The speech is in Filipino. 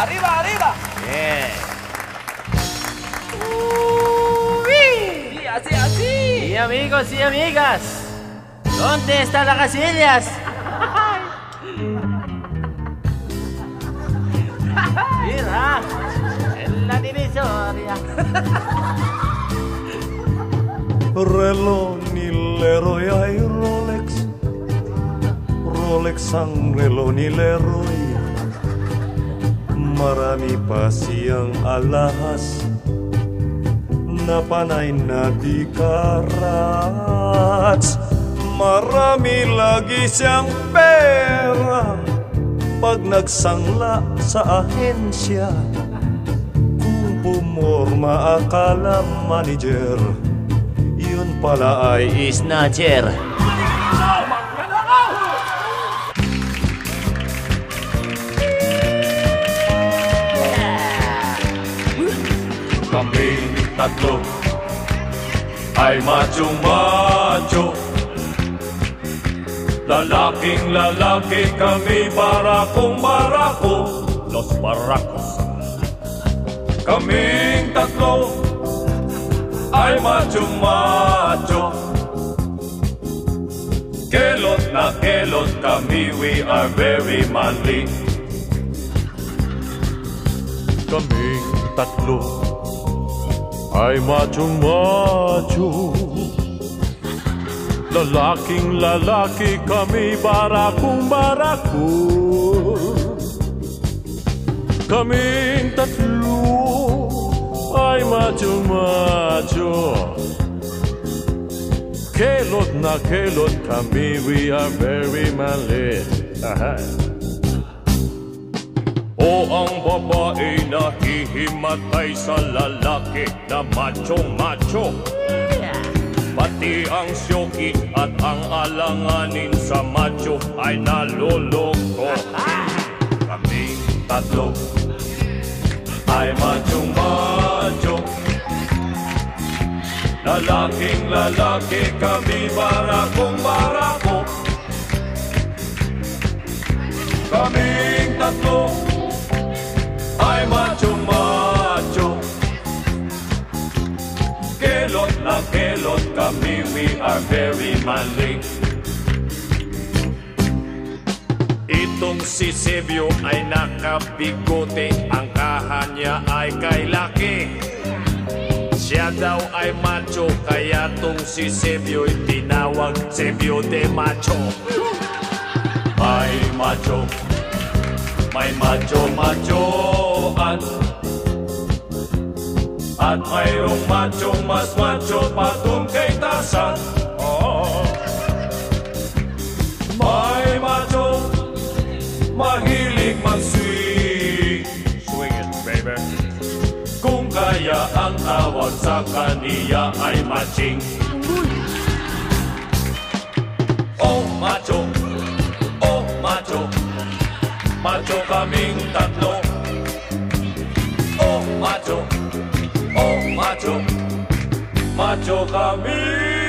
Arriba, arriba. Yeah. Sí, así, así. Y amigos y amigas, ¿dónde están las casillas? Mira, en la divisoria. Relo ni Leroy ay Rolex Rolex ang relo ni Leroy Marami pa siyang alahas Na panay na di karats Marami lagi siyang pera Pag nagsangla sa ahensya Kung pumorma akala manager Yun pala ay Snatcher. Kami tatlo ay macho-macho Lalaking lalaki kami barakong barako. Los Baracos. Kaming tatlo. Ay macho-macho Kelot na kelot kami, we are very manly. Kaming tatlo ay macho-macho Lalaking lalaki kami barakong barako Kaming tatlo ay macho-macho Kelot na kelot kami, we are very manly Aha. O ang babae na hihimatay sa lalaki na macho-macho. Pati ang syoki at ang alanganin sa macho ay naloloko Kaming tatlo ay macho-macho. Lalaking lalaki kami barakong barako we are very manly. Itong si Sebio ay nakabigote Ang kahanya ay kay laki Siya daw ay macho Kaya tong si Sebio ay tinawag Sebio de Macho. May macho May macho-machoan At mayroong macho mas macho 失哦。買馬中，馬氣力萬歲，swing it baby。公家也安阿旺扎卡尼也愛馬精，哦馬中，哦馬中，馬中加明達諾。macho camino.